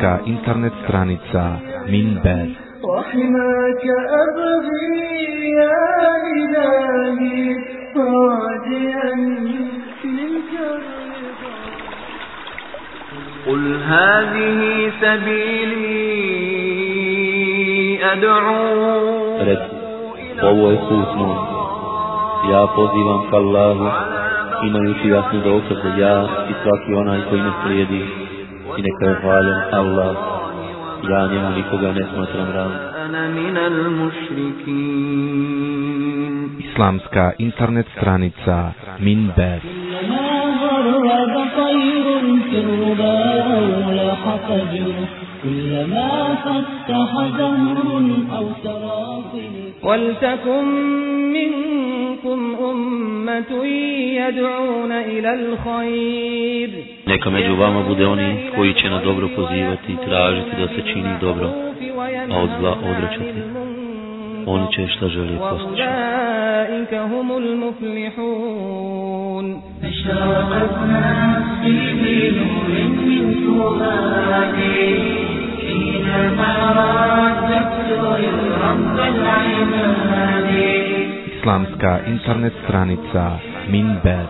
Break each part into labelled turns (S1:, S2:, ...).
S1: Islamska internet stranica Minber
S2: وحماك أبغي يا إلهي راجيا منك الرضا
S3: قل هذه سبيلي أدعو
S4: Reci, ovo je put moj. Ja pozivam ka Allahu, imajući jasne dokaze ja i svaki onaj koji me slijedi. إنك غالب الله. يعني أملك غنيمة رمضان
S3: أنا من المشركين.
S1: إسلامska internet stranica Minbet
S2: كلما فتح زهر أو
S5: ولتكن منكم أمة يدعون إلى الخير.
S4: Neka među vama bude oni koji će na dobro pozivati i tražiti da se čini dobro, a od zla odrećati. Oni će šta želi postići.
S1: Islamska internet stranica Minber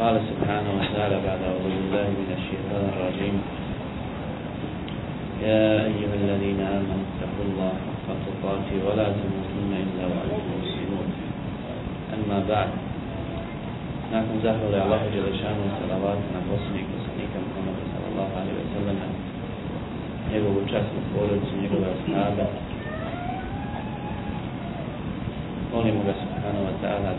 S4: قال سبحانه وتعالى بعد أعوذ بالله من الشيطان الرجيم. يا أيها الذين آمنوا اتقوا الله حق تقاته ولا تموتن إلا وأنتم مسلمون. أما بعد نحن زهر الله جل شأنه صلوات نبوسني كسنيك محمد صلى الله عليه وسلم. نبو بشاسم فولد نبو أصحاب قولي مغا سبحانه وتعالى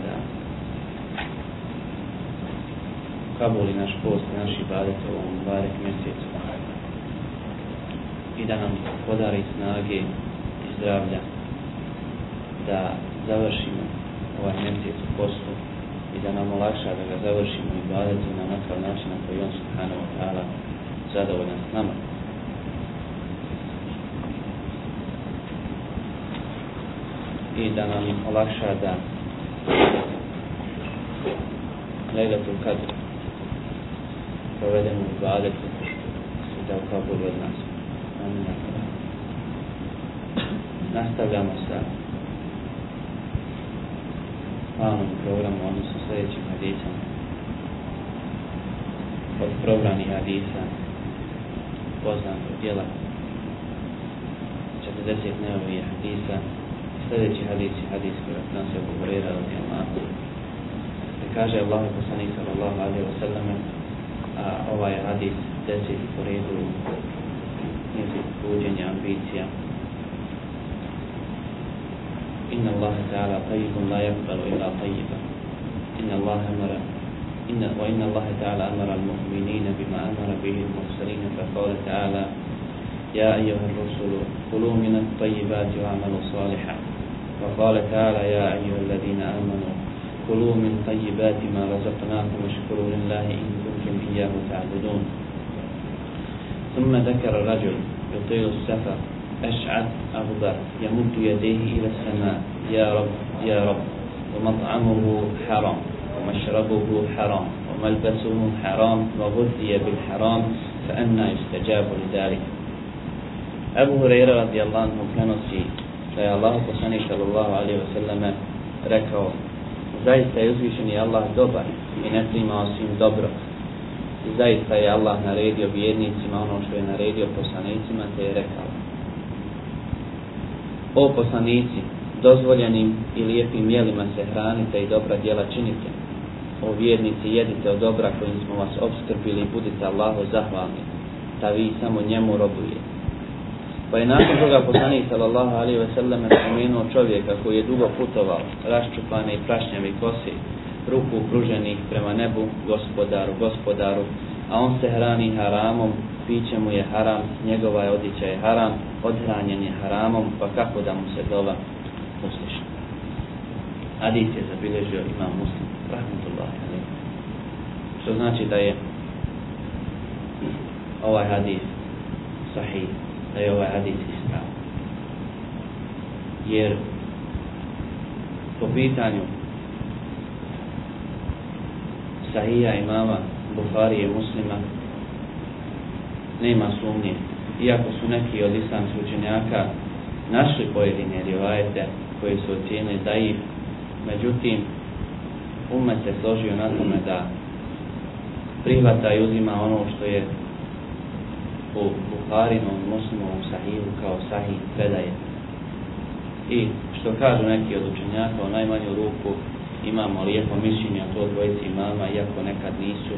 S4: kabuli naš post naš ibadet u ovom barek mjesecu i da nam podari snage i zdravlja da završimo ovaj mjesec u postu i da nam olakša da ga završimo i badetu na onakav način na koji on subhanahu wa ta'ala zadovoljan s nama. I da nam olakša da Lejlatul Kadr provedemo u badetu i da ukabuli od nas. Nastavljamo sa planom programu, odnosno sljedećim hadisom. Od probranih hadisa poznatog djela 40 neovih hadisa. Sljedeći hadis je hadis koji nas je radi Allah. Da kaže Allah poslanik sallallahu alaihi wa sallam ovaj hadis deseti po redu nizu buđenja ambicija. إن الله تعالى طيب لا يقبل إلا طيبا إن الله أمر إن وإن الله تعالى أمر المؤمنين بما أمر به المرسلين فقال تعالى يا أيها الرسل كلوا من الطيبات واعملوا صالحا وقال تعالى يا أيها الذين آمنوا كلوا من طيبات ما رزقناكم واشكروا لله إن أنتم إياه تعبدون. ثم ذكر رجل يطيل السفر أشعث أغبر يمد يديه إلى السماء يا رب يا رب ومطعمه حرام ومشربه حرام وملبسه حرام وغذي بالحرام فأنا يستجاب لذلك. أبو هريرة رضي الله عنه كان في سي الله صلى الله عليه وسلم ركعه. زي سيزوشني الله دبر من أسلم واسم دبرك i zaista je Allah naredio vjernicima ono što je naredio poslanicima te je rekao O poslanici, dozvoljenim i lijepim jelima se hranite i dobra djela činite. O vjernici, jedite od dobra kojim smo vas obskrbili i budite Allahu zahvalni, da vi samo njemu robujete. Pa je nakon toga poslanik sallallahu alaihi ve sellem spomenuo čovjeka koji je dugo putovao, raščupane i prašnjavi kosi, ruku pruženih prema nebu, gospodaru, gospodaru, a on se hrani haramom, piće mu je haram, njegova je odjeća je haram, odhranjen je haramom, pa kako da mu se dova usliša. Hadis je zabilježio imam muslim, rahmatullahi alaihi. Što znači da je ovaj hadis sahih, da je ovaj hadis isprav. Jer po pitanju sahija imama Buharije muslima nema sumnje. Iako su neki od islamskih učenjaka našli pojedine rivajete koji su ocijenili da ih, međutim, umet se složio na tome da prihvata i uzima ono što je u Buharinom muslimovom sahihu kao sahih predaje. I što kažu neki od učenjaka u najmanju ruku imamo lijepo mišljenje o to dvojici imama, iako nekad nisu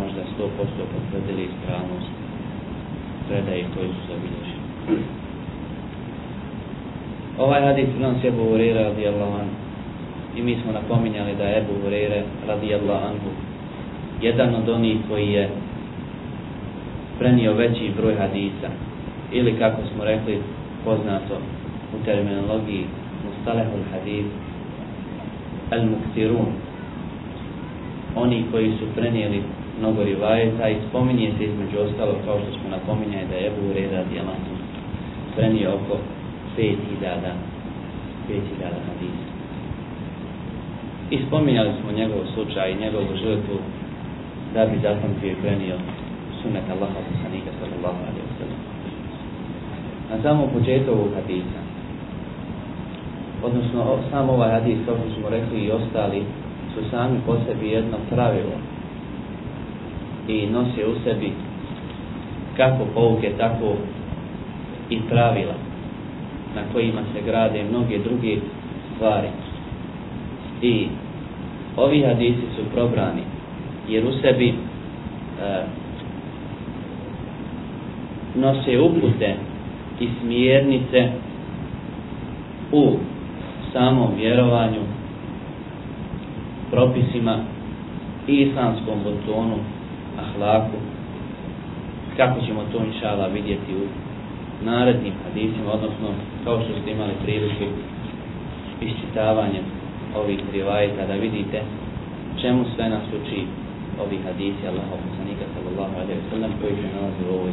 S4: možda 100% potvrdili ispravnost predaje koji su zabilježeni. Ovaj hadis nam se Ebu Hurere radijallahu anhu. I mi smo napominjali da je Ebu Hurere radijallahu anhu jedan od onih koji je prenio veći broj hadisa. Ili kako smo rekli poznato u terminologiji mustalehul hadis al-muktirun oni koji su prenijeli mnogo rivajeta i spominje se između ostalo kao što smo napominjali da je Ebu Ureda Dijamantu prenio oko 5000 5000 hadisa. I spominjali smo njegov slučaj i njegovu žrtvu da bi zapamtio i prenio sunet Allaha sallallahu alaihi wa sallam. Na samom početku hadisa, odnosno sam ovaj hadis, kao što smo rekli i ostali, su sami po sebi jedno pravilo i nose u sebi kako pouke, tako i pravila na kojima se grade mnoge druge stvari. I ovi hadisi su probrani jer u sebi e, nose upute i smjernice u samom vjerovanju, propisima i islamskom botonu, ahlaku, kako ćemo to inšala vidjeti u narednim hadisima, odnosno kao što ste imali priliku iščitavanjem ovih rivajeta da vidite čemu sve nas uči ovi hadisi Allahov poslanika sallallahu alaihi wa sallam koji se nalazi u ovoj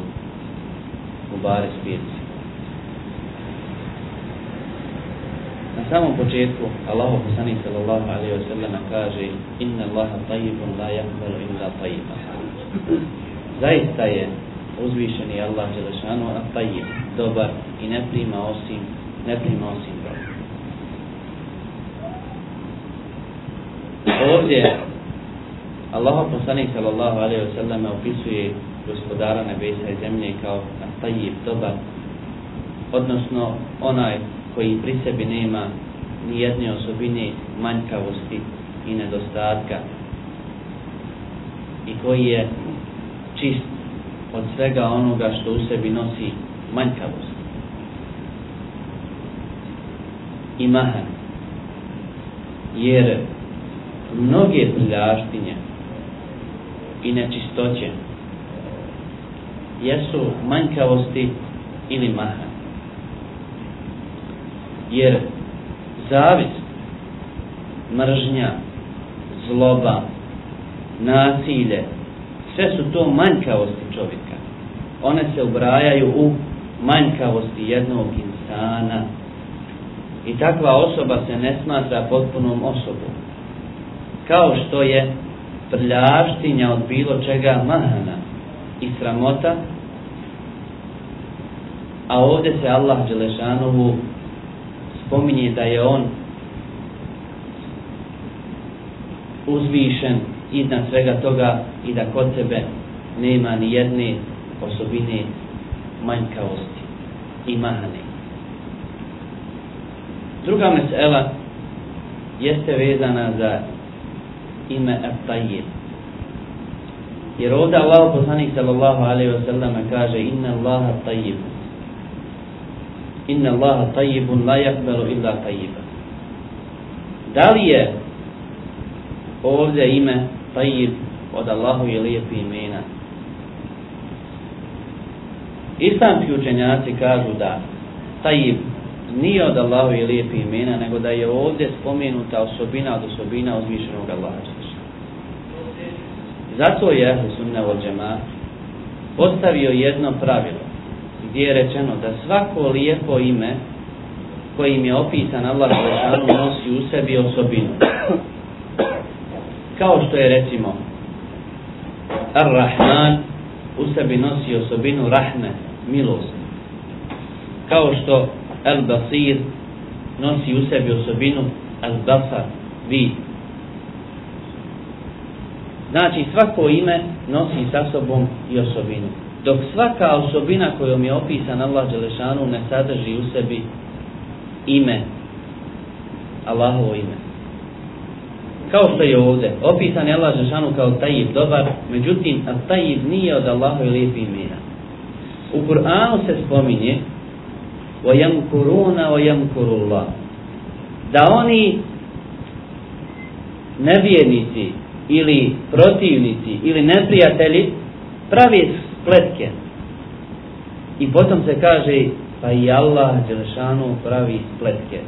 S4: Mubare spirci. Na samom početku Allahov poslanik sallallahu alaihi wa sallam kaže Inna Allaha tajibun la yakbalu illa tajiba. Zaista je uzvišeni Allah Đelešanu a tajib, dobar i ne prima osim ne prima osim dobro. Ovdje Allah poslanik sallallahu alaihi wa sallam opisuje gospodara nebesa i zemlje kao tajib, dobar, odnosno onaj koji pri sebi nema ni jedne osobine manjkavosti i nedostatka i koji je čist od svega onoga što u sebi nosi manjkavost i mahan jer mnoge prljaštinje i nečistoće jesu manjkavosti ili mahan. Jer zavist, mržnja, zloba, nasilje, sve su to manjkavosti čovjeka. One se ubrajaju u manjkavosti jednog insana. I takva osoba se ne smatra potpunom osobom. Kao što je prljavštinja od bilo čega mahana i sramota, a ovdje se Allah Đelešanovu spominje da je on uzvišen iznad svega toga i da kod sebe nema ni jedne osobine manjkavosti i. Druga mesela jeste vezana za ime At-Tayyib. Jer ovdje Allah poslanik sallallahu alaihi wa sallam kaže Inna Allaha tayyib. Inna Allaha tayyibun la yakbalu illa tayyiba. Da li je ovdje ime Tayyib od Allahu je lijepi imena? Islamski učenjaci kažu da Tayyib nije od Allahu je lijepi imena, nego da je ovdje spomenuta osobina od osobina uzvišenog Allaha. Zato je Sunna od džema postavio jedno pravilo gdje je rečeno da svako lijepo ime kojim je opisan Allah Želešanu nosi u sebi osobinu. Kao što je recimo Ar-Rahman u sebi nosi osobinu rahme, milost. Kao što Al-Basir nosi u sebi osobinu Al-Basar, vid. Znači svako ime nosi sa sobom i osobinu Dok svaka osobina kojom je opisan Allah Đelešanu ne sadrži u sebi ime, Allahovo ime. Kao što je ovdje, opisan je Allah Đelešanu kao tajib dobar, međutim, a tajib nije od Allahove lijepi imena. U Kur'anu se spominje وَيَمْكُرُونَ وَيَمْكُرُ اللَّهِ da oni nevjernici ili protivnici ili neprijatelji pravi spletke. I potom se kaže pa i Allah Đelešanu pravi spletke.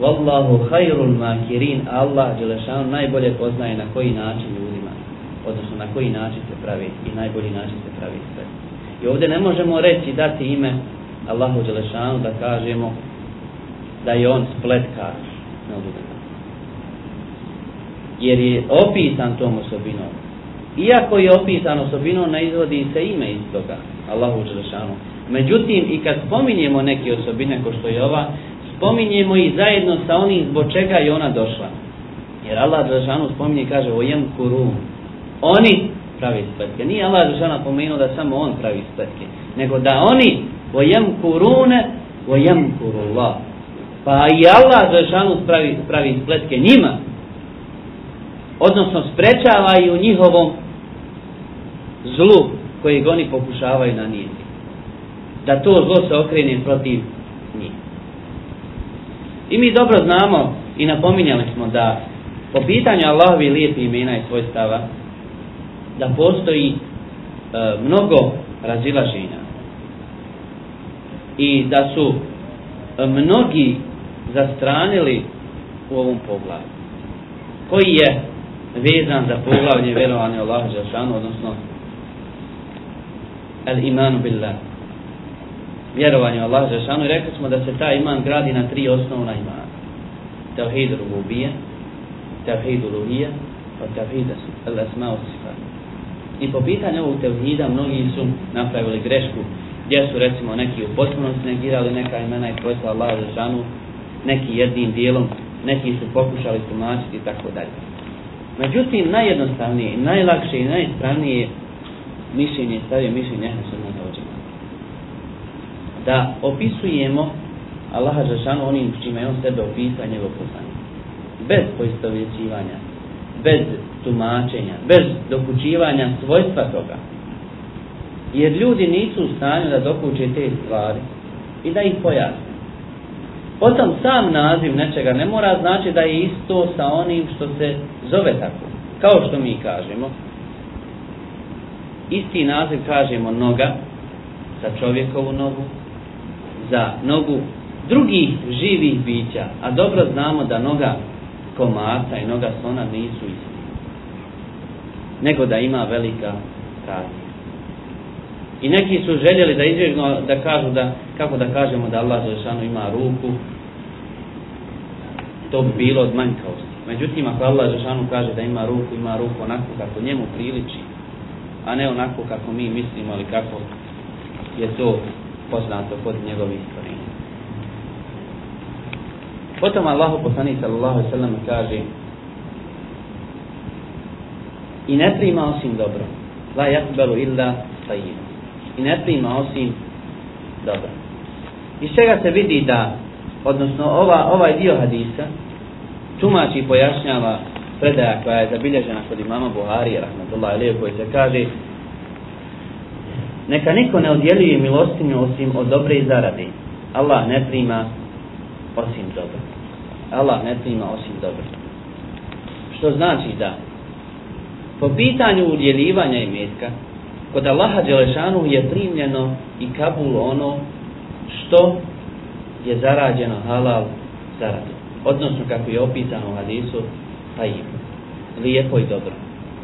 S4: Wallahu khairul makirin, Allah Đelešanu najbolje poznaje na koji način ljudima, odnosno na koji način se pravi i najbolji način se pravi spletke. I ovdje ne možemo reći dati ime Allahu Đelešanu da kažemo da je on spletkar. Jer je opisan tom osobinom. Iako je opisan osobinom, ne izvodi se ime iz toga, Allahu Đelešanu. Međutim, i kad spominjemo neke osobine, ko što je ova, spominjemo i zajedno sa onim zbog čega je ona došla. Jer Allah Đelešanu spominje i kaže, ojem kurum. Oni pravi spletke. Nije Allah Đelešanu pomenuo da samo on pravi spletke, nego da oni ojem kurune, ojem. Pa i Allah Đelešanu pravi, pravi spletke njima, odnosno sprečavaju njihovom zlu kojeg oni pokušavaju nanijeti. Da to zlo se okrene protiv njih. I mi dobro znamo i napominjali smo da po pitanju Allahovi lijepi imena i svojstava da postoji e, mnogo razilaženja i da su e, mnogi zastranili u ovom pogledu koji je vezan za poglavlje vjerovanja Allahu Đelšanu, odnosno el imanu billah. Vjerovanje Allahu Đelšanu i rekli smo da se ta iman gradi na tri osnovna imana. Tevhid rububije, tevhid uluhije, pa tevhid al-asma. I po pitanju ovog tevhida mnogi su napravili grešku gdje su recimo neki u potpunosti negirali neka imena i svojstva Allaha Đelšanu, neki jednim dijelom, neki su pokušali tumačiti i tako dalje. Međutim, najjednostavnije, najlakše i najispravnije mišljenje stavio mišljenje Ehlesunna Tauđima. Da opisujemo Allaha Žešanu onim čime je on sebe opisao njegov poslanik. Bez poistovjećivanja, bez tumačenja, bez dokučivanja svojstva toga. Jer ljudi nisu u stanju da dokuče te stvari i da ih pojasne. Potom sam naziv nečega ne mora znači da je isto sa onim što se zove tako. Kao što mi kažemo. Isti naziv kažemo noga za čovjekovu nogu, za nogu drugih živih bića, a dobro znamo da noga komata i noga slona nisu isti. Nego da ima velika razlika. I neki su željeli da izbjegnu da kažu da, kako da kažemo da Allah Želešanu ima ruku, to bi bilo od manjkavosti. Međutim, ako Allah Želešanu kaže da ima ruku, ima ruku onako kako njemu priliči, a ne onako kako mi mislimo ili kako je to poznato kod njegovih stvorenja. Potom Allahu poslanik sallallahu alejhi ve sellem kaže i ne prima osim dobro. La yakbalu illa tayyib. I ne prima osim dobro. Iz čega se vidi da, odnosno ova, ovaj dio hadisa, tumači i pojašnjava predaja koja je zabilježena kod imama Buhari, rahmatullahi alaihi, koji se kaže neka niko ne odjeljuje milostinju osim od dobre i zarade. Allah ne prima osim dobro. Allah ne prima osim dobro. Što znači da po pitanju udjeljivanja imetka kod Allaha Đelešanu je primljeno i kabul ono što je zarađeno halal zaradu. Odnosno kako je opisano u hadisu tajib. Lijepo i dobro.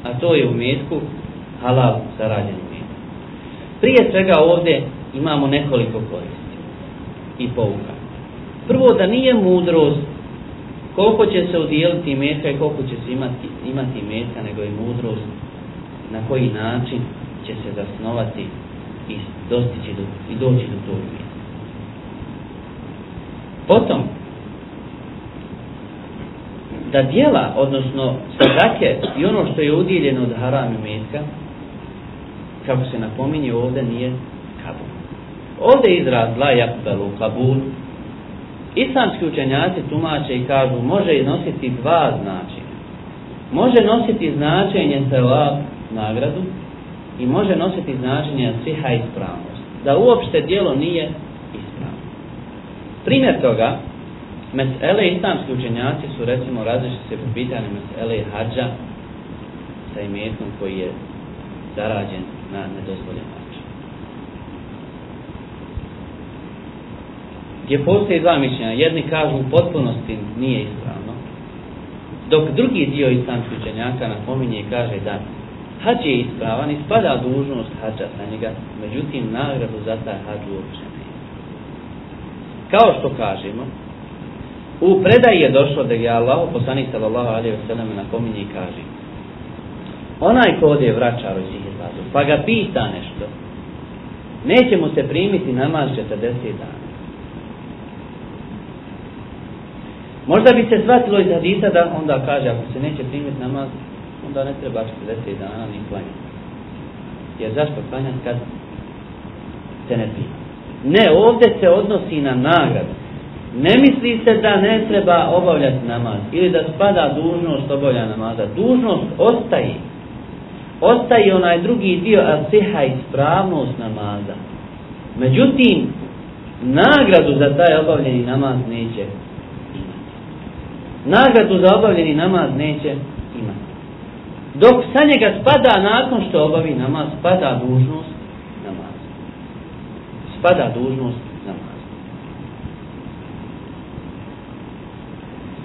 S4: A to je u metku halal zarađen imetak. Prije svega ovdje imamo nekoliko koristi i pouka. Prvo da nije mudrost koliko će se udjeliti metka i koliko će se imati, imati metka, nego je mudrost na koji način će se zasnovati i dostići do, i doći do tog metka. Potom, da dijela, odnosno sadake i ono što je udjeljeno od haram i metka, kako se napominje ovdje nije kabul. Ovdje je izraz la yakbalu kabul, Islamski učenjaci tumače i kažu može nositi dva značenja. Može nositi značenje sevab nagradu i može nositi značenje siha ispravnost. Da uopšte dijelo nije ispravno. Primjer toga, mesele islamski učenjaci su recimo različite se po pitanju mesele hađa sa imetnom koji je zarađen na nedozvoljen način. gdje postoje dva mišljenja. Jedni kažu u potpunosti nije ispravno, dok drugi dio islamskih učenjaka napominje i kaže da hađ je ispravan i spada dužnost hađa sa njega, međutim nagradu za taj hađ uopće ne. Kao što kažemo, u predaji je došlo da je Allah, poslanik sallallahu alaihi wa sallam, napominje i kaže onaj ko ode vraćar iz izlazu, pa ga pita nešto, neće mu se primiti namaz 40 dana. Možda bi se shvatilo iz hadisa da onda kaže ako se neće primiti namaz, onda ne treba 40 dana ni klanjati. Jer zašto klanjati kad se ne prima? Ne, ovdje se odnosi na nagradu. Ne misli se da ne treba obavljati namaz ili da spada dužnost obavlja namaza. Dužnost ostaje. Ostaje onaj drugi dio, a siha ispravnost namaza. Međutim, nagradu za taj obavljeni namaz neće nagradu za obavljeni namaz neće imati. Dok sa njega spada nakon što obavi namaz, spada dužnost namaz. Spada dužnost namaz.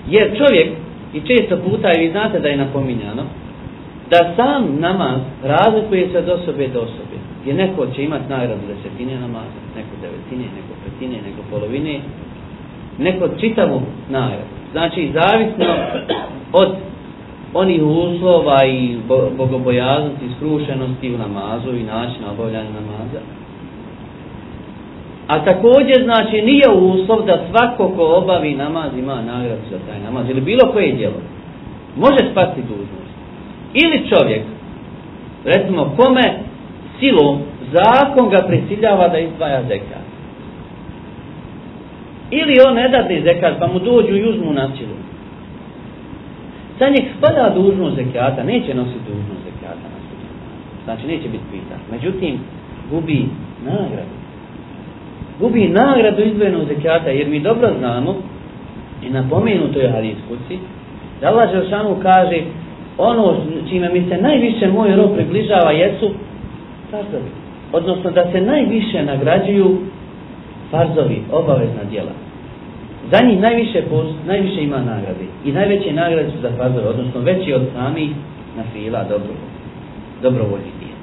S4: Jer čovjek, i često puta, i vi znate da je napominjano, da sam namaz razlikuje se od osobe do osobe. Jer neko će imati nagradu desetine namaza, neko devetine, neko petine, neko polovine, neko čitavu nagradu. Znači, zavisno od onih uslova i bogobojaznosti, skrušenosti u namazu i načina obavljanja namaza. A također, znači, nije uslov da svako ko obavi namaz ima nagradu za taj namaz ili bilo koje djelo. Može spasti dužnost. Ili čovjek, recimo, kome silom zakon ga prisiljava da izdvaja zekat. Ili on ne dadne zekat, pa mu dođu i uzmu na silu. Sa njeg spada dužnost zekata, neće nositi dužnost zekata na Znači neće biti pitan. Međutim, gubi nagradu. Gubi nagradu izdvojenog zekata, jer mi dobro znamo, i napomenuto je hadis kuci, da Allah Želšanu kaže, ono čime mi se najviše moj rob približava jesu farzovi. Odnosno da se najviše nagrađuju farzovi, obavezna djela. Za njih najviše, najviše ima nagrade. I najveće nagrade su za farzove, odnosno veći od samih na fila dobro, dobrovoljnih djela.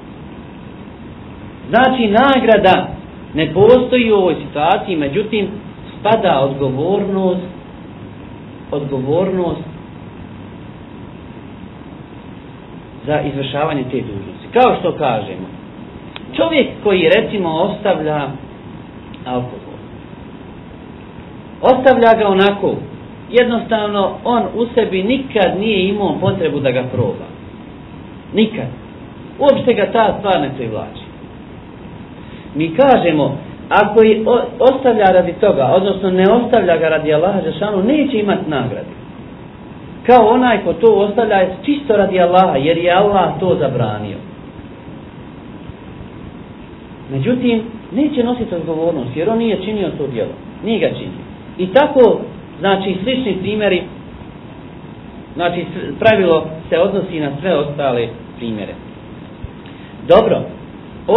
S4: Znači nagrada ne postoji u ovoj situaciji, međutim spada odgovornost odgovornost za izvršavanje te dužnosti. Kao što kažemo, čovjek koji recimo ostavlja alkohol, ostavlja ga onako, jednostavno on u sebi nikad nije imao potrebu da ga proba. Nikad. Uopšte ga ta stvar ne privlači. Mi kažemo, ako je ostavlja radi toga, odnosno ne ostavlja ga radi Allaha Žešanu, neće imati nagradu. Kao onaj ko to ostavlja čisto radi Allaha, jer je Allah to zabranio. Međutim, neće nositi odgovornost, jer on nije činio to djelo. Nije ga činio. I tako, znači, slični primjeri, znači, pravilo se odnosi na sve ostale primjere. Dobro,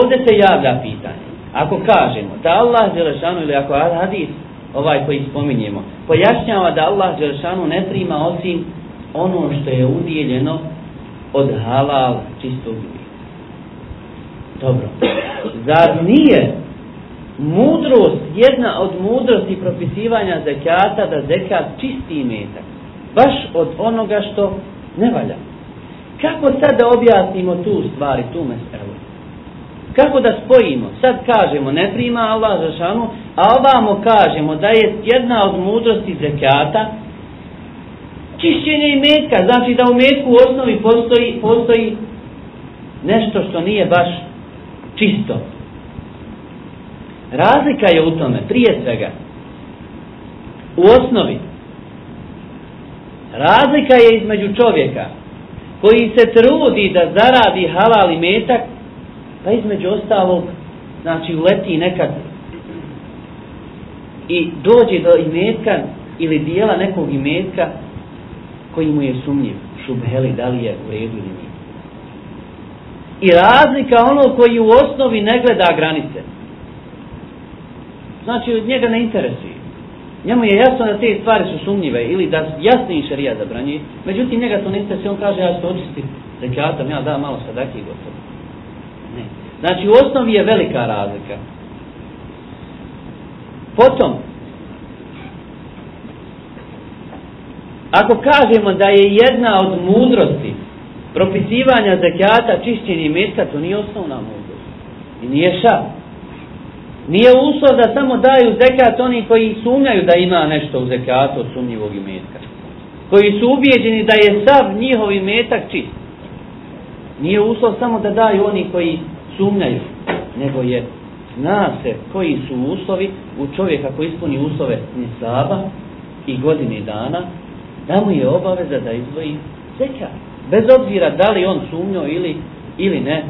S4: ovdje se javlja pitanje. Ako kažemo da Allah Đelešanu ili ako hadis ovaj koji spominjemo pojašnjava da Allah Đelešanu ne prima osim ono što je udjeljeno od halal čistog ljudi. Dobro. Zar nije mudrost, jedna od mudrosti propisivanja zekata da zekat čisti imetak? Baš od onoga što ne valja. Kako sad da objasnimo tu stvari, tu meselu? Kako da spojimo? Sad kažemo ne prima Allah za šanu, a ovamo kažemo da je jedna od mudrosti zekata čišćenje i metka. Znači da u metku u osnovi postoji, postoji nešto što nije baš čisto. Razlika je u tome, prije svega, u osnovi, razlika je između čovjeka koji se trudi da zaradi halal i metak pa između ostalog, znači uleti nekad i dođe do imetka ili dijela nekog imetka koji mu je sumnjiv, šubheli, da li je u redu ili nije. I razlika ono koji u osnovi ne gleda granice. Znači, njega ne interesuje. Njemu je jasno da te stvari su sumnjive ili da jasni šarija zabranjuje. Međutim, njega to ne interesuje. On kaže, ja ću očistiti zekatom, ja da malo sadaki i gotovo. Znači u osnovi je velika razlika. Potom, ako kažemo da je jedna od mudrosti propisivanja zakijata čišćenje mjesta, to nije osnovna mudrost. I nije ša. Nije uslov da samo daju zekat oni koji sumnjaju da ima nešto u zekatu od sumnjivog imetka. Koji su ubijeđeni da je sav njihov imetak čist. Nije uslov samo da daju oni koji sumnjaju, nego je zna se koji su uslovi u čovjeka koji ispuni uslove nisaba i godine dana, da mu je obaveza da izvoji zekat. Bez obzira da li on sumnjao ili, ili ne,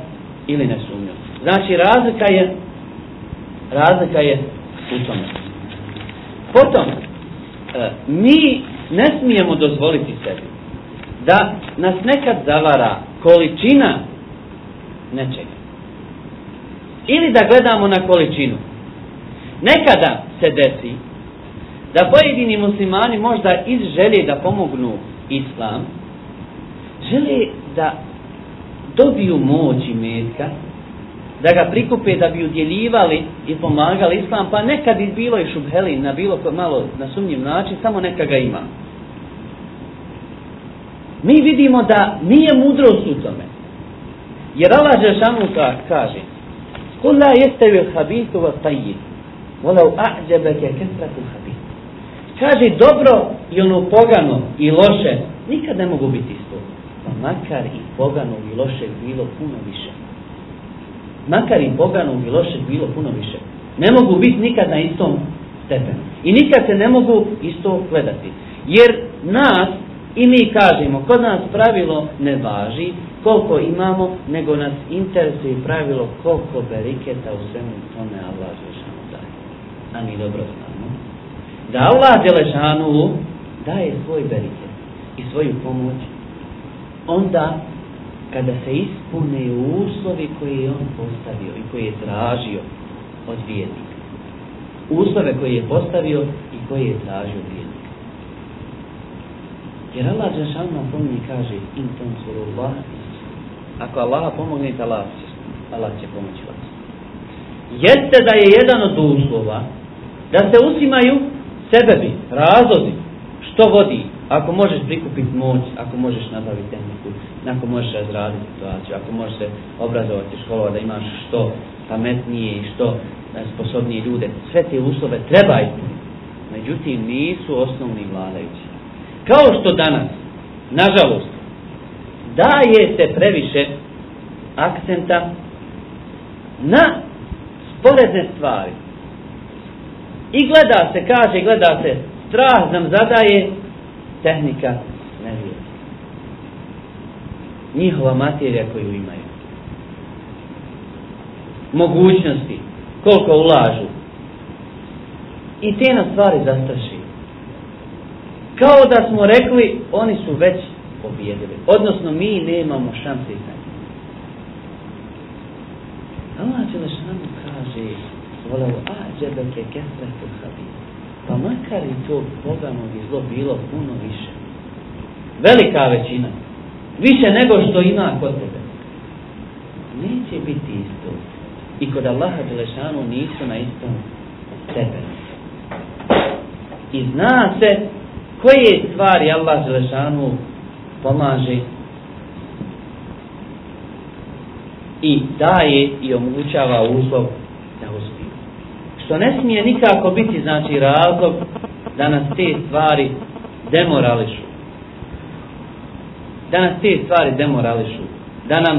S4: ili ne sumnjao. Znači razlika je razlika je u tome. Potom, e, mi ne smijemo dozvoliti sebi da nas nekad zavara količina nečega. Ili da gledamo na količinu. Nekada se desi da pojedini muslimani možda iz želje da pomognu islam, žele da dobiju moć i metka, da ga prikupe da bi udjeljivali i pomagali islam, pa nekad bi bilo i šubheli na bilo malo na sumnjiv način, samo neka ga ima. Mi vidimo da nije mudrost u tome. Jer Allah Žešanu kaže قل لا يستوي الخبيث والطيب ولو أعجبك كثرة الخبيث kaže dobro i ono pogano i loše nikad ne mogu biti isto pa makar i pogano i loše bilo puno više makar i pogano i loše bilo puno više ne mogu biti nikad na istom stepenu i nikad se ne mogu isto gledati jer nas i mi kažemo kod nas pravilo ne važi koliko imamo, nego nas interesuje pravilo koliko beriketa u svemu tome Allah Đelešanu daje. A mi dobro znamo. Da Allah Đelešanu daje svoj beriket i svoju pomoć, onda kada se ispune uslovi koje je on postavio i koje je tražio od vjernika. Uslove koje je postavio i koje je tražio od vjernika. Jer Allah nam pomni kaže in tansurullah Ako Allaha pomognete, Allah će, Allah će pomoći vas. jeste da je jedan od uslova da se uzimaju sebebi, razlozi, što vodi, ako možeš prikupiti moć, ako možeš nabaviti tehniku, ako možeš razraditi situaciju, ako možeš se obrazovati školova da imaš što pametnije i što e, sposobnije ljude, sve te uslove treba. Međutim, nisu osnovni vladajući. Kao što danas, nažalost, daje se previše akcenta na sporedne stvari. I gleda se, kaže, gleda se, strah nam zadaje tehnika nevije. Njihova materija koju imaju. Mogućnosti, koliko ulažu. I te nas stvari zastraši. Kao da smo rekli, oni su već pobjedili. Odnosno, mi nemamo šanse i Allah Đelešanu kaže voleo ađebeke kesretu habi. Pa makar i to poganog i zlo bilo puno više. Velika većina. Više nego što ima kod tebe. Neće biti isto. I kod Allaha Đelešanu nisu na istom tebe. I zna se koje stvari Allah Đelešanu pomaže i daje i omogućava uslov da uspiju. Što ne smije nikako biti znači razlog da nas te stvari demorališu. Da nas te stvari demorališu. Da nam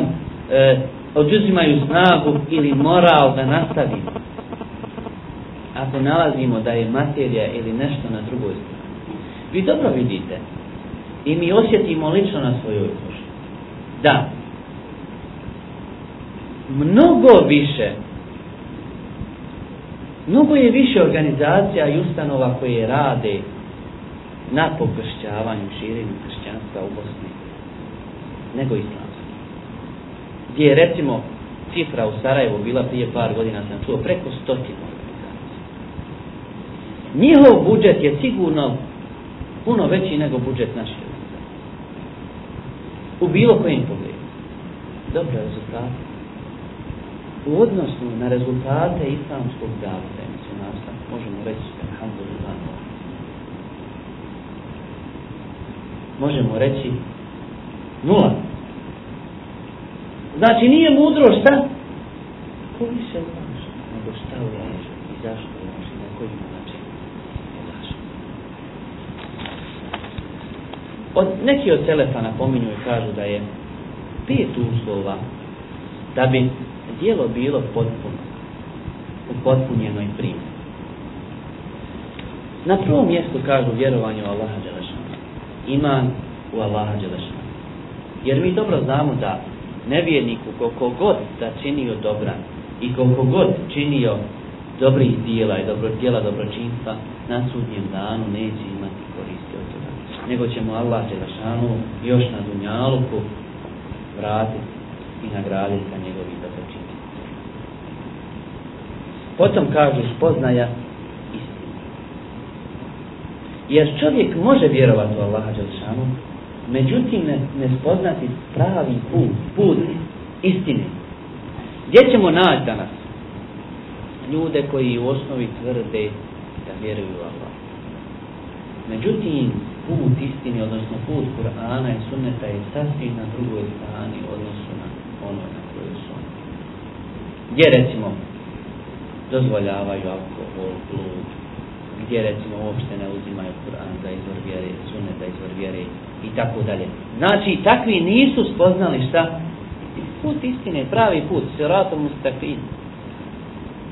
S4: e, oduzimaju snagu ili moral da nastavimo. Ako nalazimo da je materija ili nešto na drugoj strani. Vi dobro vidite i mi osjetimo lično na svojoj duši. Da, mnogo više mnogo je više organizacija i ustanova koje rade na pokršćavanju, širenju kršćanstva u Bosni nego islamski. Gdje je recimo cifra u Sarajevu bila prije par godina sam čuo preko stotinu organizacija. Njihov budžet je sigurno puno veći nego budžet naših U bilo kojem pogledu. Dobro rezultate. U odnosu na rezultate islamskog davota i misionarstva možemo reći alhamdulillah. Možemo reći nula. Znači nije mudro šta? Ko više ulaže nego šta ulaže i zašto ulaže na koji način ulaže od, neki od telefa napominju i kažu da je pet uslova da bi dijelo bilo potpuno, upotpunjeno i primjeno. Na prvom mjestu kažu vjerovanje u Allaha Đelešana. Iman u Allaha Đelešana. Jer mi dobro znamo da nevjerniku koliko god da činio dobra i koliko god činio dobrih dijela i dobro dijela dobročinstva na sudnjem danu neće imati koristi od toga. Nego ćemo Allah Đelešanu još na dunjaluku vratiti i nagraditi za njegovi dobročinstva. Potom kažu spoznaja istine. Jer čovjek može vjerovati u Allaha Đelšanu, međutim ne, ne spoznati pravi put, put istine. Gdje ćemo naći danas? Ljude koji u osnovi tvrde da vjeruju u Allah. Međutim, put istine, odnosno put Kur'ana i sunneta je sasvim na drugoj strani odnosu na ono na koju su oni. Gdje recimo dozvoljavaju alkohol, blud, gdje recimo uopšte ne uzimaju Kur'an za izvor vjere, sunne za izvor vjere i tako dalje. Znači, takvi nisu spoznali šta? Put istine, pravi put, siratom mustaqim.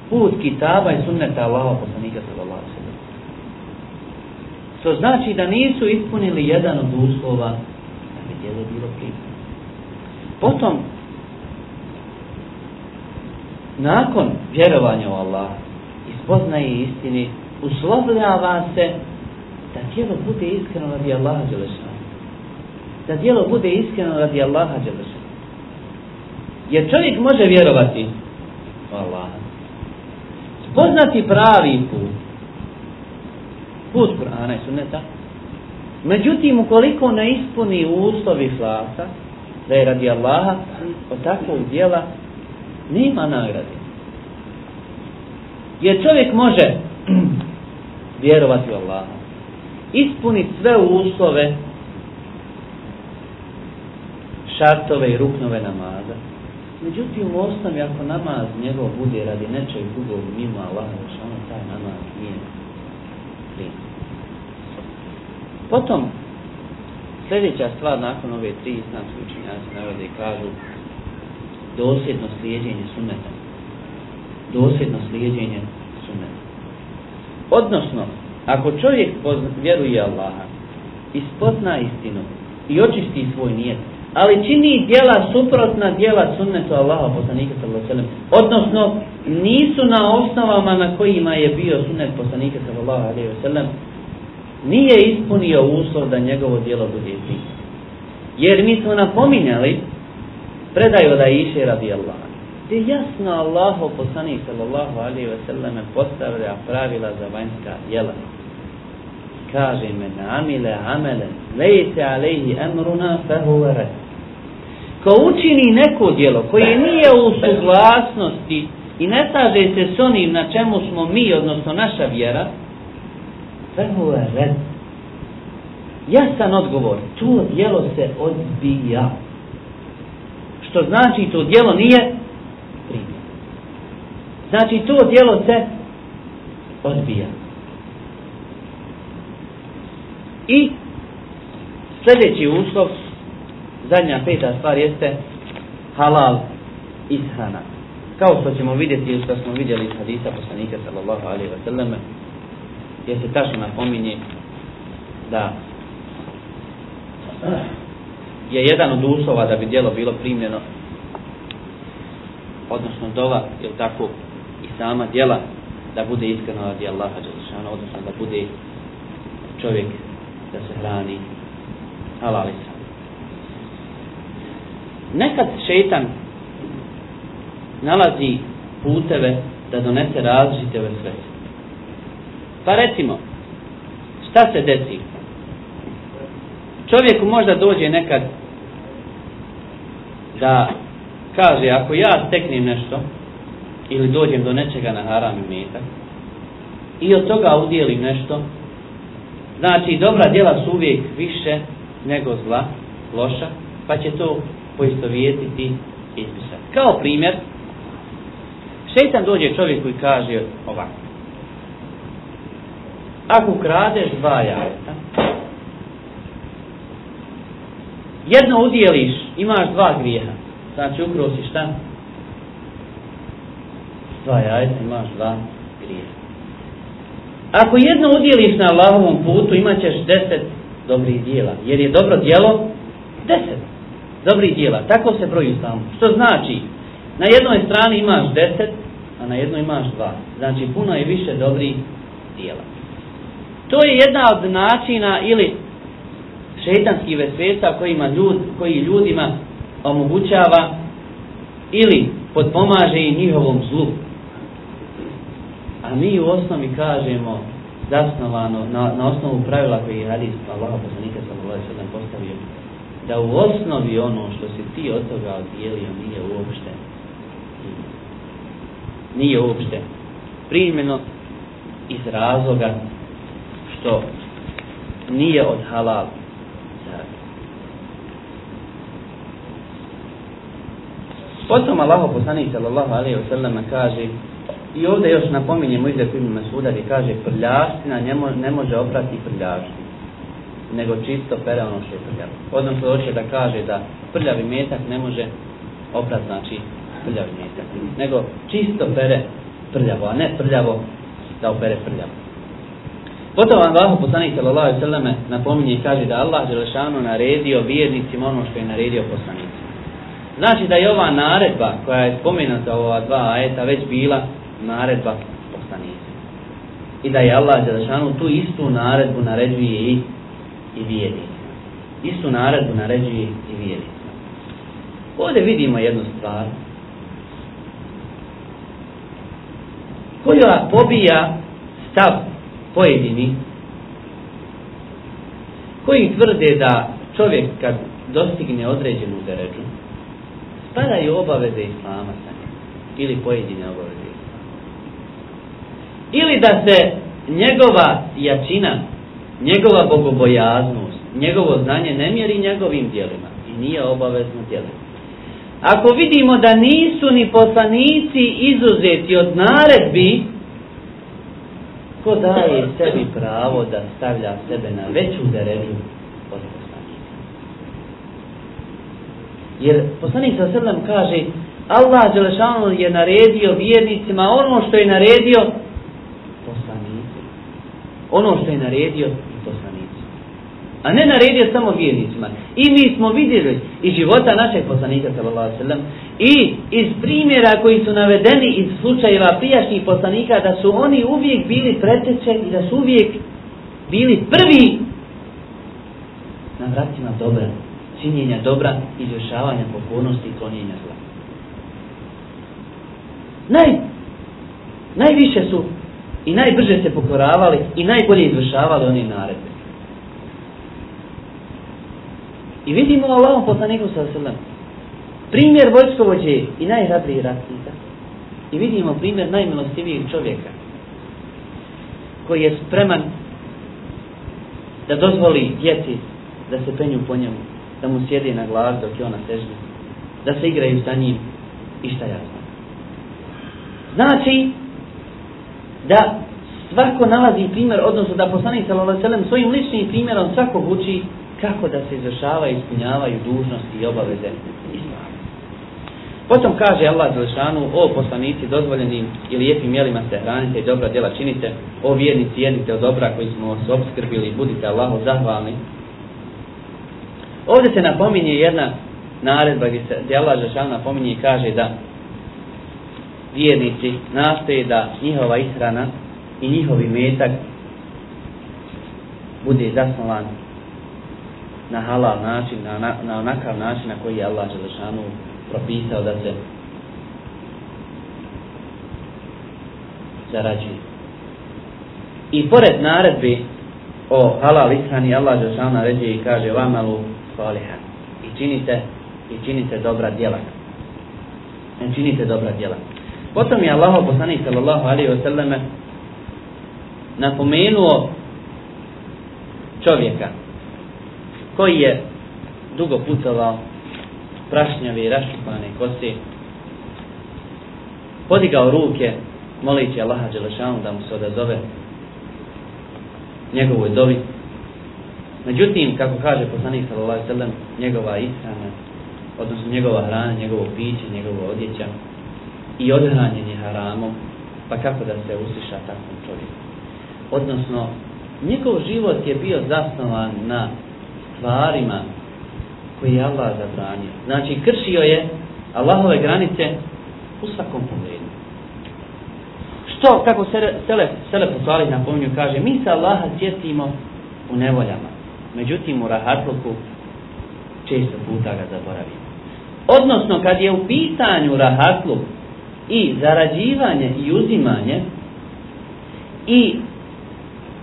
S4: Put kitaba i sunneta Allaha poslanika sallallahu To znači da nisu ispunili jedan od uslova da bi djelo bilo pripremno. Potom nakon vjerovanja u Allah i spoznaje istini, uslovljava se da djelo bude iskreno radi Allaha Đelešana. Da djelo bude iskreno radi Allaha Đelešana. Jer čovjek može vjerovati u Allaha. Spoznati pravi put. Put Kur'ana i sunneta. Međutim, ukoliko ne ispuni uslovi hlasa, da je radi Allaha, od takvog djela nema nagrade. Jer čovjek može vjerovati u Allaha, ispuniti sve uslove, šartove i ruknove namaza. Međutim, u osnovi, ako namaz njegov bude radi nečeg drugog mimo Allaha, ono taj namaz nije primjen. Potom, sljedeća stvar nakon ove tri islamske učenjaci navode i kažu dosljedno slijedjenje sunneta. Dosljedno slijedjenje sunneta. Odnosno, ako čovjek vjeruje Allaha, ispozna istinu i očisti svoj nijet, ali čini djela suprotna djela sunnetu Allaha poslanika sallallahu alejhi ve sellem, odnosno nisu na osnovama na kojima je bio sunnet poslanika sallallahu alejhi ve sellem, nije ispunio uslov da njegovo djelo bude prihvaćeno. Jer mi smo napominjali predaju da iše radi Allah. Gdje jasno Allahu poslanik sallallahu alaihi ve selleme postavlja pravila za vanjska djela. Kaže me amile amele lejte alaihi emruna fehuve. Ko učini neko djelo koje nije u suglasnosti i ne slaže se s onim na čemu smo mi, odnosno naša vjera, fehuve red. Jasan odgovor, to djelo se odbija što znači to djelo nije primljeno. Znači to djelo se odbija. I sljedeći uslov, zadnja peta stvar jeste halal ishrana. Kao što ćemo vidjeti, što smo vidjeli iz hadisa poslanika sallallahu alaihi wa sallam, gdje se tačno napominje da je jedan od uslova da bi djelo bilo primljeno odnosno dova ili tako i sama djela da bude iskreno radi Allaha odnosno da bude čovjek da se hrani halalica nekad šeitan nalazi puteve da donese različite ove svete pa recimo šta se desi? Čovjeku možda dođe nekad da kaže ako ja steknem nešto ili dođem do nečega na haram i metak i od toga udjelim nešto znači dobra djela su uvijek više nego zla, loša pa će to poistovijetiti ispisati. Kao primjer šeitan dođe čovjeku i kaže ovako ako kradeš dva jajeta jedno udjeliš, imaš dva grijeha. Znači ukro si šta? Dva jajca, imaš dva grijeha. Ako jedno udjeliš na Allahovom putu, imat ćeš deset dobrih dijela. Jer je dobro dijelo deset dobrih dijela. Tako se broji samo. Što znači? Na jednoj strani imaš deset, a na jednoj imaš dva. Znači puno je više dobrih dijela. To je jedna od načina ili šeitanskih vesvesa kojima ljud, koji ljudima omogućava ili podpomaže i njihovom zlu. A mi u osnovi kažemo zasnovano na, na osnovu pravila koji je hadis Allaha poslanika sallallahu alejhi ve sellem postavio da u osnovi ono što se ti od toga oddijelio nije uopšte. Nije uopšte. Primjeno iz razloga što nije od halal Potom Allah poslanik sallallahu alejhi ve sellem kaže i ovdje još napominjemo izreku Masuda gdje kaže prljavština ne, mo, ne može oprati prljavštinu nego čisto pere ono što je prljavo. Odnosno hoće da kaže da prljavi metak ne može oprati znači prljavi metak. Nego čisto pere prljavo, a ne prljavo da opere prljavo. Potom Allah poslanik sallallahu alejhi ve sellem napominje i kaže da Allah dželešanu naredio vjernicima ono što je naredio poslanicima. Znači da je ova naredba koja je spomenuta u ova dva ajeta već bila naredba poslanici. I da je Allah Đelešanu tu istu naredbu naređuje i, i vjernicima. Istu naredbu naređuje i vjernicima. Ovdje vidimo jednu stvar koja pobija stav pojedini koji tvrde da čovjek kad dostigne određenu deređu spadaju obaveze Islama sa njim. Ili pojedine obaveze Islama. ili da se njegova jačina, njegova bogobojaznost, njegovo znanje ne mjeri njegovim djelima i nije obavezno djelima. Ako vidimo da nisu ni poslanici izuzeti od naredbi, ko daje sebi pravo da stavlja sebe na veću derežu od poslanika? Jer poslanik sa srlem kaže Allah Đelešanu je naredio vjernicima ono što je naredio poslanici. Ono što je naredio i poslanici. A ne naredio samo vjernicima. I mi smo vidjeli iz života našeg poslanika sallallahu sellem i iz primjera koji su navedeni iz slučajeva prijašnjih poslanika da su oni uvijek bili preteče i da su uvijek bili prvi na vratima dobra, činjenja dobra, izvršavanja pokornosti i klonjenja zla. Naj, najviše su i najbrže se pokoravali i najbolje izvršavali oni naredbe. I vidimo Allahom poslaniku sa sallam primjer vojskovođe i najhrabrijih ratnika. I vidimo primjer najmilostivijeg čovjeka koji je spreman da dozvoli djeci da se penju po njemu, da mu sjedi na glavi dok je ona težnja, da se igraju sa njim i šta ja znam. Znači da svako nalazi primjer, odnosno da poslanik sallallahu svojim ličnim primjerom svakog uči kako da se izvršava i ispunjavaju dužnosti i obaveze islama. Potom kaže Allah Đelešanu, o poslanici dozvoljenim i lijepim jelima se hranite i dobra djela činite, o vjernici jedite od dobra koji smo vas obskrbili i budite Allahu zahvalni. Ovdje se napominje jedna naredba gdje, se, Allah Đelešanu napominje i kaže da vjernici nastoje da njihova ishrana i njihovi metak bude zasnovan na halal način, na, na, na onakav način na koji je Allah Želešanu propisao da se zarađuje. I pored naredbi o halal ishrani, Allah Želešanu naređuje i kaže vamalu salihan. I činite, i činite dobra djela. I činite dobra djela. Potom je Allah poslanik sallallahu alaihi wa sallame napomenuo čovjeka koji je dugo putovao prašnjave i raščupane kose podigao ruke molići Allaha Đelešanu da mu se odazove njegovoj dovi. Međutim kako kaže poslanik sallallahu alaihi sallam njegova ishrana odnosno njegova hrana, njegovo piće, njegova odjeća i odhranjenje haramom pa kako da se usiša takvom čovjeku odnosno njegov život je bio zasnovan na stvarima koje je Allah zabranio. Znači, kršio je Allahove granice u svakom pogledu. Što, kako se Selef, Selef Salih kaže, mi se Allaha sjetimo u nevoljama. Međutim, u rahatluku često puta ga zaboravimo. Odnosno, kad je u pitanju rahatluk i zarađivanje i uzimanje i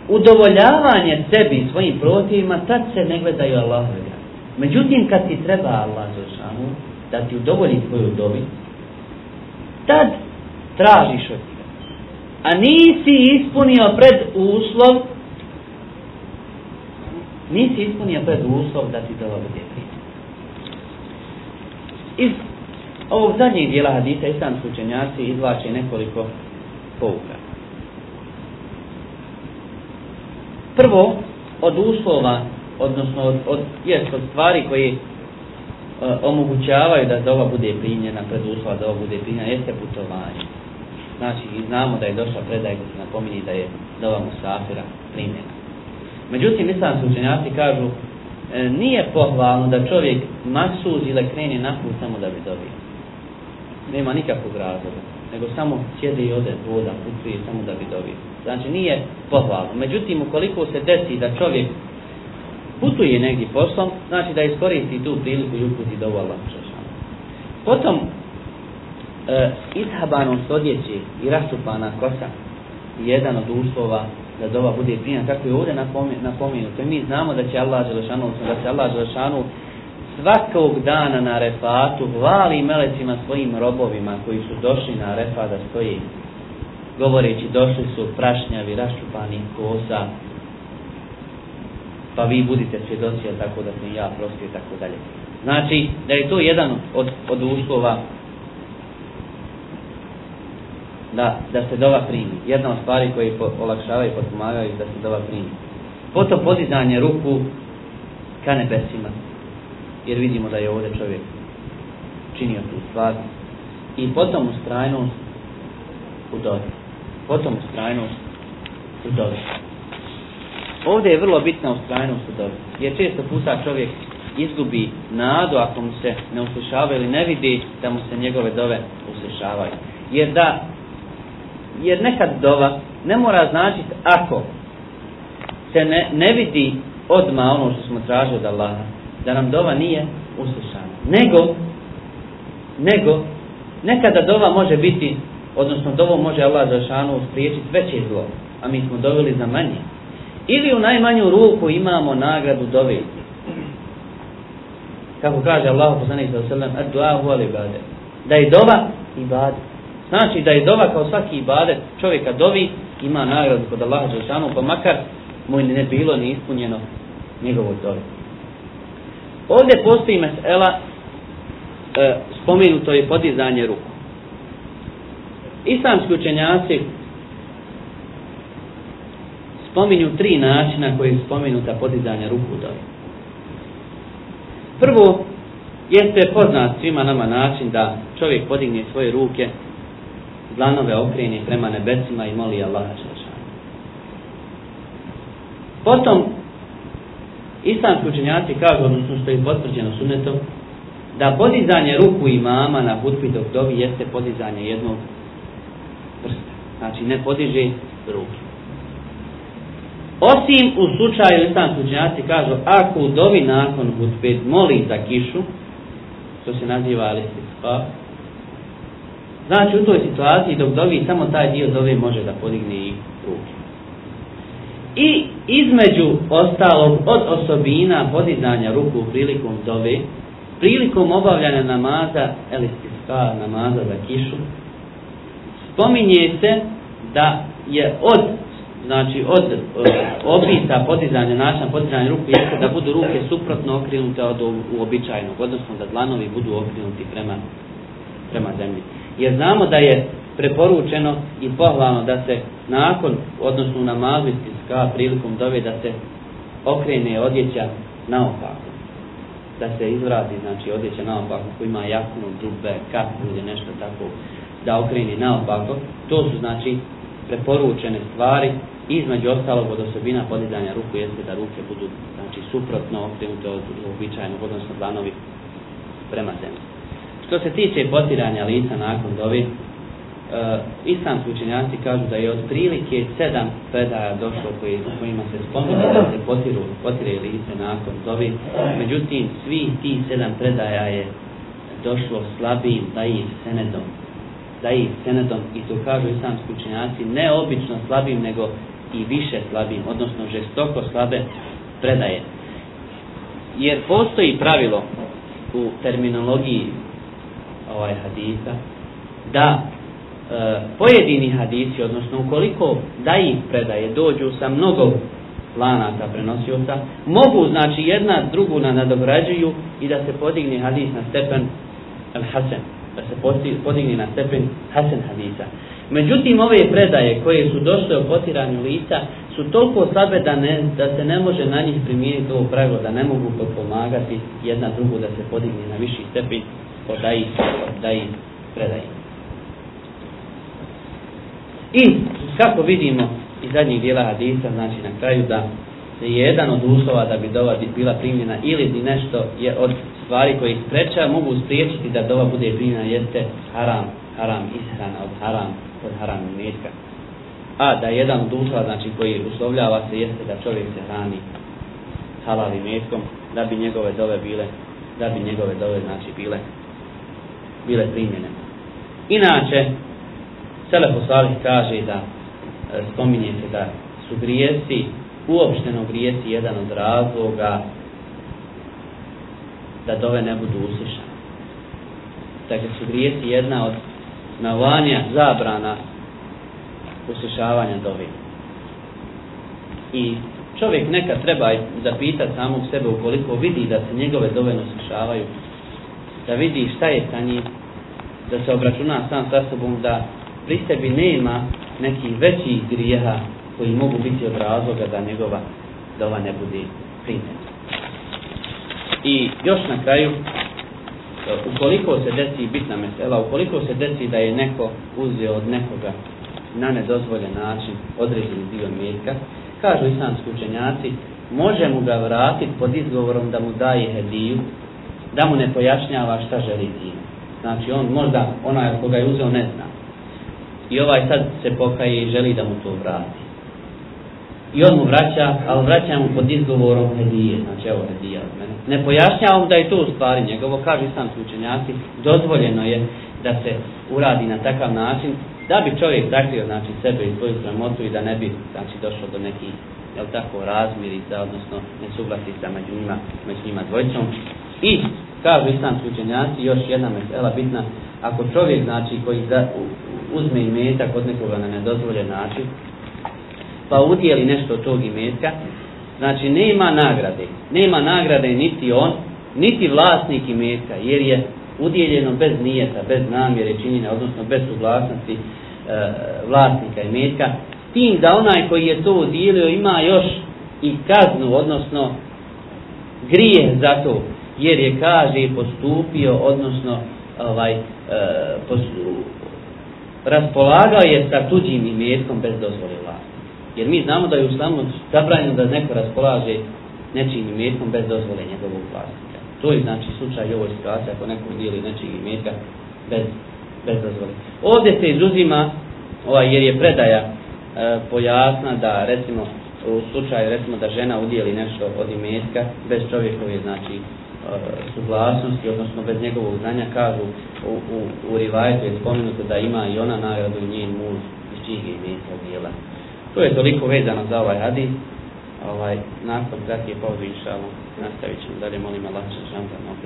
S4: udovoljavanje sebi i svojim protivima, tad se ne gledaju Allahove. Međutim, kad ti treba Allah Žešanu da ti udovolji tvoju dobi, tad tražiš od njega. A nisi ispunio pred uslov, nisi ispunio pred uslov da ti primjena. Iz ovog zadnjeg dijela hadisa islamski učenjaci izvlače nekoliko pouka. Prvo, od uslova, odnosno od, od, jest, od stvari koje e, omogućavaju da dova bude primljena, pred uslova da dova bude primljena, jeste putovanje. Znači, znamo da je došla predaj gdje se napominje da je dova musafira primljena. Međutim, islamski učenjaci kažu, e, nije pohvalno da čovjek maksuz ili kreni na put samo da bi dobio. Nema nikakvog razloga, nego samo sjede i ode voda, putuje samo da bi dobio. Znači nije pohvalno. Međutim, ukoliko se desi da čovjek putuje negdje poslom, znači da iskoristi tu priliku i uputi do Allah Potom, e, ishabanost odjeći i rastupana kosa jedan od uslova da dova bude primjena, kako je ovdje napomenuto. Mi znamo da će Allah Želešanu, da će Allah Želešanu svakog dana na refatu hvali melecima svojim robovima koji su došli na refat da stoji govoreći došli su prašnjavi, raščupani kosa, pa vi budite svjedoci, tako da sam ja prostio i tako dalje. Znači, da je to jedan od, od uslova da, da se dova primi. Jedna od stvari koji po, olakšavaju i potpomagaju da se dova primi. Potom podizanje ruku ka nebesima. Jer vidimo da je ovdje čovjek činio tu stvar. I potom ustrajnost u dobi. Potom ustrajnost u dobi. Ovdje je vrlo bitna ustrajnost u dobi. Jer često puta čovjek izgubi nadu ako mu se ne uslišava ili ne vidi da mu se njegove dove uslišavaju. Jer da jer nekad dova ne mora značiti ako se ne, ne vidi odma ono što smo tražili od Allaha, da nam dova nije uslišana. Nego, nego, nekada dova može biti, odnosno dovo može Allah Žešanu spriječiti veće zlo, a mi smo doveli za manje. Ili u najmanju ruku imamo nagradu dove. Kako kaže Allah poslanik sellem, "Ad-du'a Da je dova ibadet. Znači da je dova kao svaki ibadet čovjeka dovi, ima nagradu kod Allaha Đelšanu, pa makar mu ne bilo ni ispunjeno njegovo dovi. Ovdje postoji mesela, e, spomenuto je podizanje ruku. Islamski učenjaci spominju tri načina koji je spomenuta podizanja ruku dovi. Prvo, jeste poznat svima nama način da čovjek podigne svoje ruke dlanove okreni prema nebesima i moli Žešanu. Potom, islamski učenjaci kažu, odnosno što je potvrđeno sunetom, da podizanje ruku imama na hutbi dok dovi jeste podizanje jednog prsta. Znači ne podiže ruke. Osim u slučaju islamski učenjaci kažu, ako u dovi nakon hutbe moli za kišu, to se naziva alistispa, Znači u toj situaciji dok dovi samo taj dio dove može da podigne i ruke. I između ostalog od osobina podizanja ruku prilikom dove, prilikom obavljanja namaza, elistiska namaza za kišu, spominje se da je od znači od opisa podizanja, načina podizanja ruku jeste da budu ruke suprotno okrenute od uobičajenog, odnosno da dlanovi budu okrenuti prema, prema zemlji. Jer znamo da je preporučeno i pohvalno da se nakon, odnosno u namazu istiska prilikom dove da se okrene odjeća naopako. Da se izvrati, znači odjeća naopako koji ima jaknu, džube, kapu ili nešto tako, da okrene naopako. To su znači preporučene stvari između ostalog od osobina podizanja ruku jeste da ruke budu znači suprotno okrenute od uobičajenog, odnosno dlanovi prema zemlji. Što se tiče potiranja lica nakon dovi, islamski učenjaci kažu da je otprilike sedam predaja došlo koji, kojima se spominje da se potiru, potire lice nakon dovi. Međutim, svi ti sedam predaja je došlo slabim dajiv senedom. Dajiv senedom i to kažu islamski učenjaci ne obično slabim, nego i više slabim, odnosno žestoko slabe predaje. Jer postoji pravilo u terminologiji ovaj hadisa da pojedini hadisi, odnosno ukoliko da ih predaje dođu sa mnogo lanaka prenosioca, mogu znači jedna drugu na nadograđuju i da se podigne hadis na stepen al-hasan, da se podigne na stepen hasan hadisa. Međutim, ove predaje koje su došle o potiranju lica su toliko slabe da, ne, da se ne može na njih primijeniti ovo pravilo, da ne mogu pomagati jedna drugu da se podigne na viši stepen ih, da ih predaje. I kako vidimo iz zadnjih dijela hadisa, znači na kraju da je jedan od uslova da bi dova bila primljena ili nešto je od stvari koji ih spreča, mogu spriječiti da dova bude primljena jeste haram, haram ishrana od haram, od haram metka. A da jedan od uslova znači, koji uslovljava se jeste da čovjek se hrani halal metkom, da bi njegove dove bile da bi njegove dove znači bile bile primjene. Inače, Selefu Salih kaže da e, spominje se da su grijesi, uopšteno grijesi jedan od razloga da dove ne budu uslišane. Dakle, su grijesi jedna od navanja zabrana uslišavanja dove. I čovjek nekad treba zapitati samog sebe ukoliko vidi da se njegove dove ne uslišavaju, da vidi šta je sa njim, da se obračuna sam sa sobom, da pri sebi nema nekih većih grijeha koji mogu biti od razloga da njegova dova ne bude primljena. I još na kraju, ukoliko se desi bitna mesela, ukoliko se desi da je neko uzeo od nekoga na nedozvoljen način određeni dio metka, kažu islamski učenjaci, može mu ga vratiti pod izgovorom da mu daje hediju, da mu ne pojašnjava šta želi time. Znači on možda, onaj koga je uzeo ne zna. I ovaj sad se pokaje i želi da mu to vrati. I on mu vraća, ali vraća mu pod izgovorom hedije, znači evo hedija od mene. Ne pojašnjava mu da je to u stvari njegovo, kažu sam učenjaci, dozvoljeno je da se uradi na takav način, da bi čovjek zakrio znači, sebe i svoju sramotu i da ne bi znači, došlo do nekih jel tako, razmirica, odnosno nesuglasica među njima, među njima dvojicom. I, kažu islamski učenjaci, još jedna mesela bitna, ako čovjek, znači, koji za, uzme imetak od nekoga na nedozvoljen način, pa udjeli nešto od tog imetka, znači nema nagrade. Nema nagrade niti on, niti vlasnik imetka, jer je udjeljeno bez nijeta, bez namjere činjenja, odnosno bez suglasnosti e, vlasnika imetka, tim da onaj koji je to udjelio ima još i kaznu, odnosno grije za to, jer je kaže postupio, odnosno ovaj, e, postu, raspolagao je sa tuđim imetkom bez dozvole vlasti. Jer mi znamo da je u islamu zabranjeno da neko raspolaže nečim imetkom bez dozvole njegovog vlasnika. To je znači slučaj i ovoj situaciji ako neko udjeli nečijeg imetka bez, bez dozvole. Ovdje se izuzima, ovaj, jer je predaja e, pojasna da recimo u slučaju recimo da žena udjeli nešto od imetka bez čovjekove znači suglasnosti, odnosno bez njegovog znanja, kažu u, u, u rivajetu je spomenuto da ima i ona nagradu i njen muž iz čijeg je imetka udjela. To je toliko vezano za ovaj hadis. Ovaj, nakon kratke pauze, inša Allah, nastavit ćemo dalje, molim Allah, žam da nam